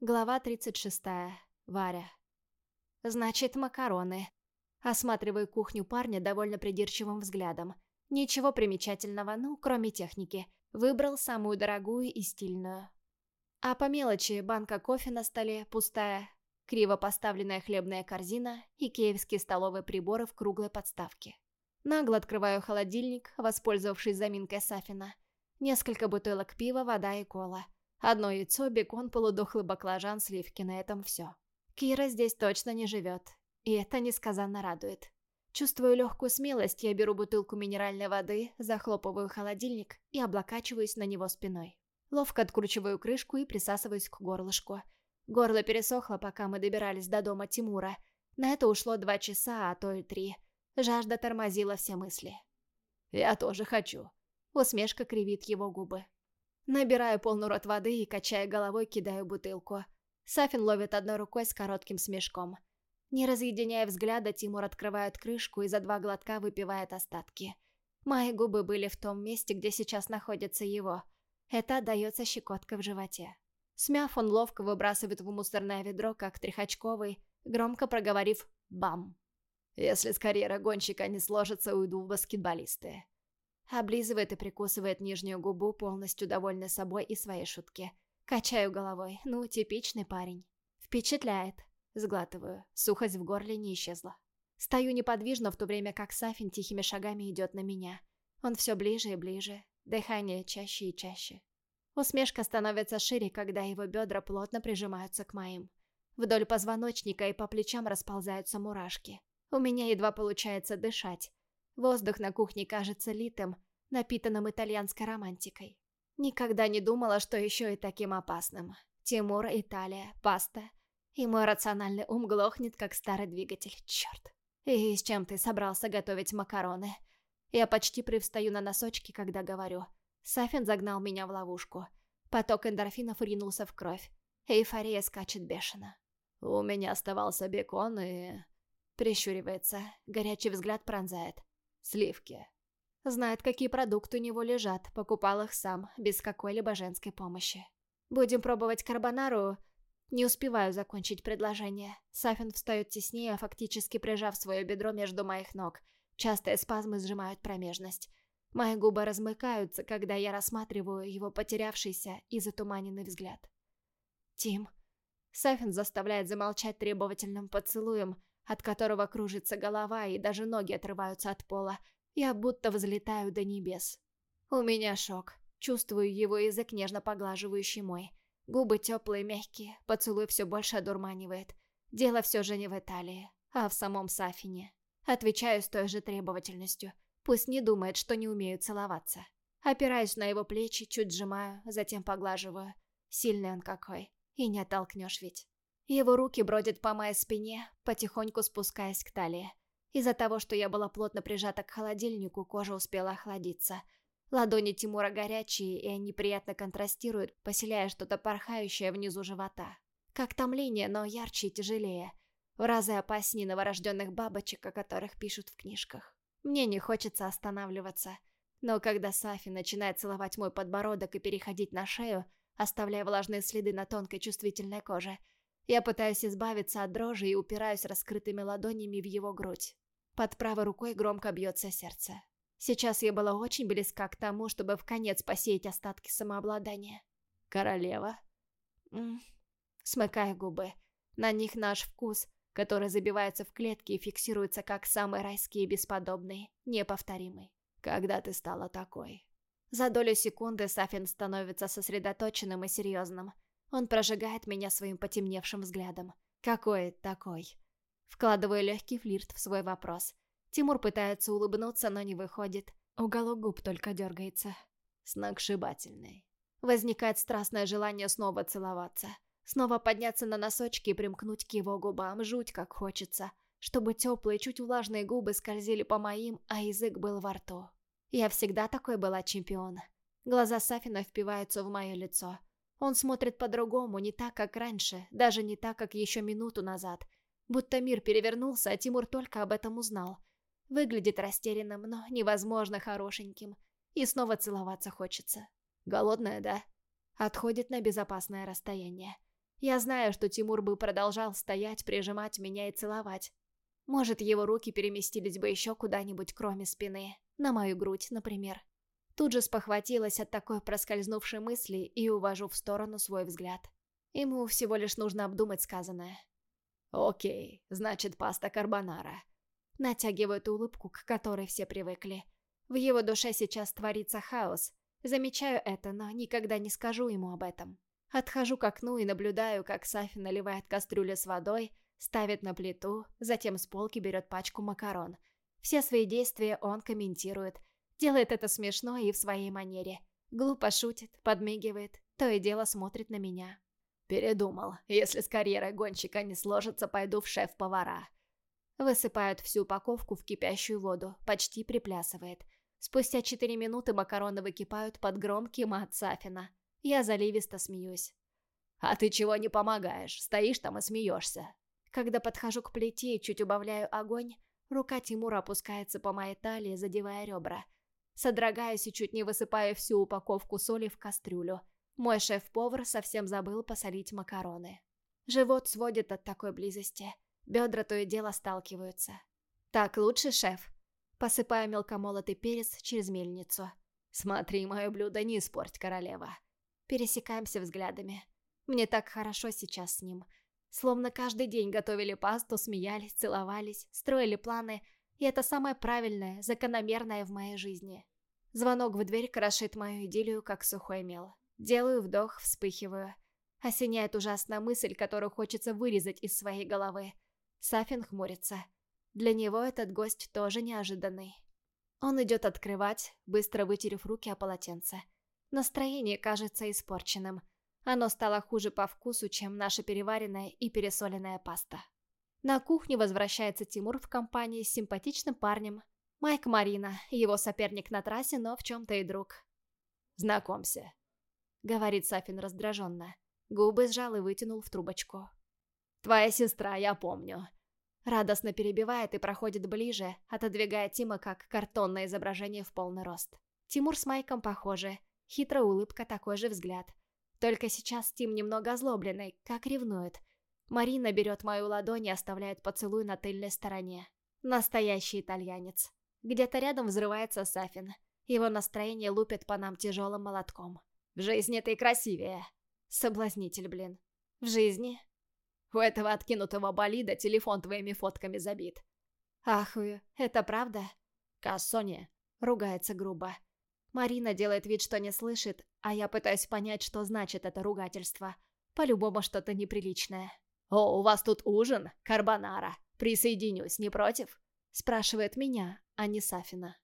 Глава 36. Варя. Значит, макароны. Осматриваю кухню парня довольно придирчивым взглядом. Ничего примечательного, ну, кроме техники. Выбрал самую дорогую и стильную. А по мелочи банка кофе на столе, пустая, криво поставленная хлебная корзина и киевские столовые приборы в круглой подставке. Нагло открываю холодильник, воспользовавшись заминкой Сафина. Несколько бутылок пива, вода и кола – Одно яйцо, бекон, полудохлый баклажан, сливки, на этом все. Кира здесь точно не живет, и это несказанно радует. Чувствую легкую смелость, я беру бутылку минеральной воды, захлопываю холодильник и облокачиваюсь на него спиной. Ловко откручиваю крышку и присасываюсь к горлышку. Горло пересохло, пока мы добирались до дома Тимура. На это ушло два часа, а то и три. Жажда тормозила все мысли. «Я тоже хочу». Усмешка кривит его губы. Набираю полный рот воды и, качая головой, кидаю бутылку. Сафин ловит одной рукой с коротким смешком. Не разъединяя взгляда, Тимур открывает крышку и за два глотка выпивает остатки. Мои губы были в том месте, где сейчас находится его. Это отдается щекоткой в животе. Смяв, он ловко выбрасывает в мусорное ведро, как трехочковый, громко проговорив «бам». «Если с карьеры гонщика не сложится, уйду в баскетболисты». Облизывает и прикусывает нижнюю губу, полностью довольный собой и своей шутки. Качаю головой. Ну, типичный парень. Впечатляет. Сглатываю. Сухость в горле не исчезла. Стою неподвижно, в то время как Сафин тихими шагами идет на меня. Он все ближе и ближе. Дыхание чаще и чаще. Усмешка становится шире, когда его бедра плотно прижимаются к моим. Вдоль позвоночника и по плечам расползаются мурашки. У меня едва получается дышать. Воздух на кухне кажется литым, напитанным итальянской романтикой. Никогда не думала, что еще и таким опасным. Тимур, Италия, паста. И мой рациональный ум глохнет, как старый двигатель. Черт. И с чем ты собрался готовить макароны? Я почти привстаю на носочки, когда говорю. Сафин загнал меня в ловушку. Поток эндорфинов ринулся в кровь. Эйфория скачет бешено. «У меня оставался бекон и...» Прищуривается. Горячий взгляд пронзает. Сливки. Знает, какие продукты у него лежат, покупал их сам, без какой-либо женской помощи. Будем пробовать карбонару. Не успеваю закончить предложение. Сафин встает теснее, фактически прижав свое бедро между моих ног. Частые спазмы сжимают промежность. Мои губы размыкаются, когда я рассматриваю его потерявшийся и затуманенный взгляд. «Тим». Сафин заставляет замолчать требовательным поцелуем, от которого кружится голова и даже ноги отрываются от пола. Я будто взлетаю до небес. У меня шок. Чувствую его язык, нежно поглаживающий мой. Губы теплые, мягкие, поцелуй все больше одурманивает. Дело все же не в Италии, а в самом Сафине. Отвечаю с той же требовательностью. Пусть не думает, что не умею целоваться. Опираюсь на его плечи, чуть сжимаю, затем поглаживаю. Сильный он какой. И не оттолкнешь ведь. Его руки бродят по моей спине, потихоньку спускаясь к талии. Из-за того, что я была плотно прижата к холодильнику, кожа успела охладиться. Ладони Тимура горячие, и они приятно контрастируют, поселяя что-то порхающее внизу живота. Как томление, но ярче и тяжелее. В разы опаснее новорожденных бабочек, о которых пишут в книжках. Мне не хочется останавливаться. Но когда Сафи начинает целовать мой подбородок и переходить на шею, оставляя влажные следы на тонкой чувствительной коже – я пытаюсь избавиться от дрожи и упираюсь раскрытыми ладонями в его грудь. Под правой рукой громко бьется сердце. Сейчас я была очень близка к тому, чтобы в конец посеять остатки самообладания. «Королева?» М Смыкаю губы. На них наш вкус, который забивается в клетки и фиксируется как самый райский и бесподобный, неповторимый. «Когда ты стала такой?» За долю секунды Сафин становится сосредоточенным и серьезным – он прожигает меня своим потемневшим взглядом. Какой такой? Вкладываю легкий флирт в свой вопрос. Тимур пытается улыбнуться, но не выходит. Уголок губ только дергается. Сногсшибательный. Возникает страстное желание снова целоваться. Снова подняться на носочки и примкнуть к его губам. Жуть как хочется. Чтобы теплые, чуть влажные губы скользили по моим, а язык был во рту. Я всегда такой была чемпион. Глаза Сафина впиваются в мое лицо. Он смотрит по-другому, не так, как раньше, даже не так, как еще минуту назад. Будто мир перевернулся, а Тимур только об этом узнал. Выглядит растерянным, но невозможно хорошеньким. И снова целоваться хочется. Голодная, да? Отходит на безопасное расстояние. Я знаю, что Тимур бы продолжал стоять, прижимать меня и целовать. Может, его руки переместились бы еще куда-нибудь, кроме спины. На мою грудь, например. Тут же спохватилась от такой проскользнувшей мысли и увожу в сторону свой взгляд. Ему всего лишь нужно обдумать сказанное. «Окей, значит, паста карбонара». Натягивает улыбку, к которой все привыкли. В его душе сейчас творится хаос. Замечаю это, но никогда не скажу ему об этом. Отхожу к окну и наблюдаю, как Сафи наливает кастрюлю с водой, ставит на плиту, затем с полки берет пачку макарон. Все свои действия он комментирует. Делает это смешно и в своей манере. Глупо шутит, подмигивает, то и дело смотрит на меня. Передумал. Если с карьерой гонщика не сложится, пойду в шеф-повара. Высыпают всю упаковку в кипящую воду, почти приплясывает. Спустя четыре минуты макароны выкипают под громкий мат Сафина. Я заливисто смеюсь. «А ты чего не помогаешь? Стоишь там и смеешься». Когда подхожу к плите и чуть убавляю огонь, рука Тимура опускается по моей талии, задевая ребра. Содрогаюсь и чуть не высыпаю всю упаковку соли в кастрюлю. Мой шеф-повар совсем забыл посолить макароны. Живот сводит от такой близости. Бедра то и дело сталкиваются. «Так лучше, шеф?» Посыпаю мелкомолотый перец через мельницу. «Смотри, мое блюдо не испорть, королева». Пересекаемся взглядами. Мне так хорошо сейчас с ним. Словно каждый день готовили пасту, смеялись, целовались, строили планы. И это самое правильное, закономерное в моей жизни. Звонок в дверь крошит мою идиллию, как сухой мел. Делаю вдох, вспыхиваю. Осеняет ужасная мысль, которую хочется вырезать из своей головы. Сафин хмурится. Для него этот гость тоже неожиданный. Он идет открывать, быстро вытерев руки о полотенце. Настроение кажется испорченным. Оно стало хуже по вкусу, чем наша переваренная и пересоленная паста. На кухню возвращается Тимур в компании с симпатичным парнем. Майк Марина, его соперник на трассе, но в чем-то и друг. «Знакомься», — говорит Сафин раздраженно. Губы сжал и вытянул в трубочку. «Твоя сестра, я помню». Радостно перебивает и проходит ближе, отодвигая Тима как картонное изображение в полный рост. Тимур с Майком похожи, Хитрая улыбка, такой же взгляд. Только сейчас Тим немного озлобленный, как ревнует. Марина берет мою ладонь и оставляет поцелуй на тыльной стороне. Настоящий итальянец. Где-то рядом взрывается Сафин. Его настроение лупит по нам тяжелым молотком. «В жизни ты красивее!» Соблазнитель, блин. В жизни? У этого откинутого болида телефон твоими фотками забит. Ахую, это правда? Кассоне. Ругается грубо. Марина делает вид, что не слышит, а я пытаюсь понять, что значит это ругательство. По-любому что-то неприличное. «О, у вас тут ужин? Карбонара. Присоединюсь, не против?» Спрашивает меня, а не Сафина.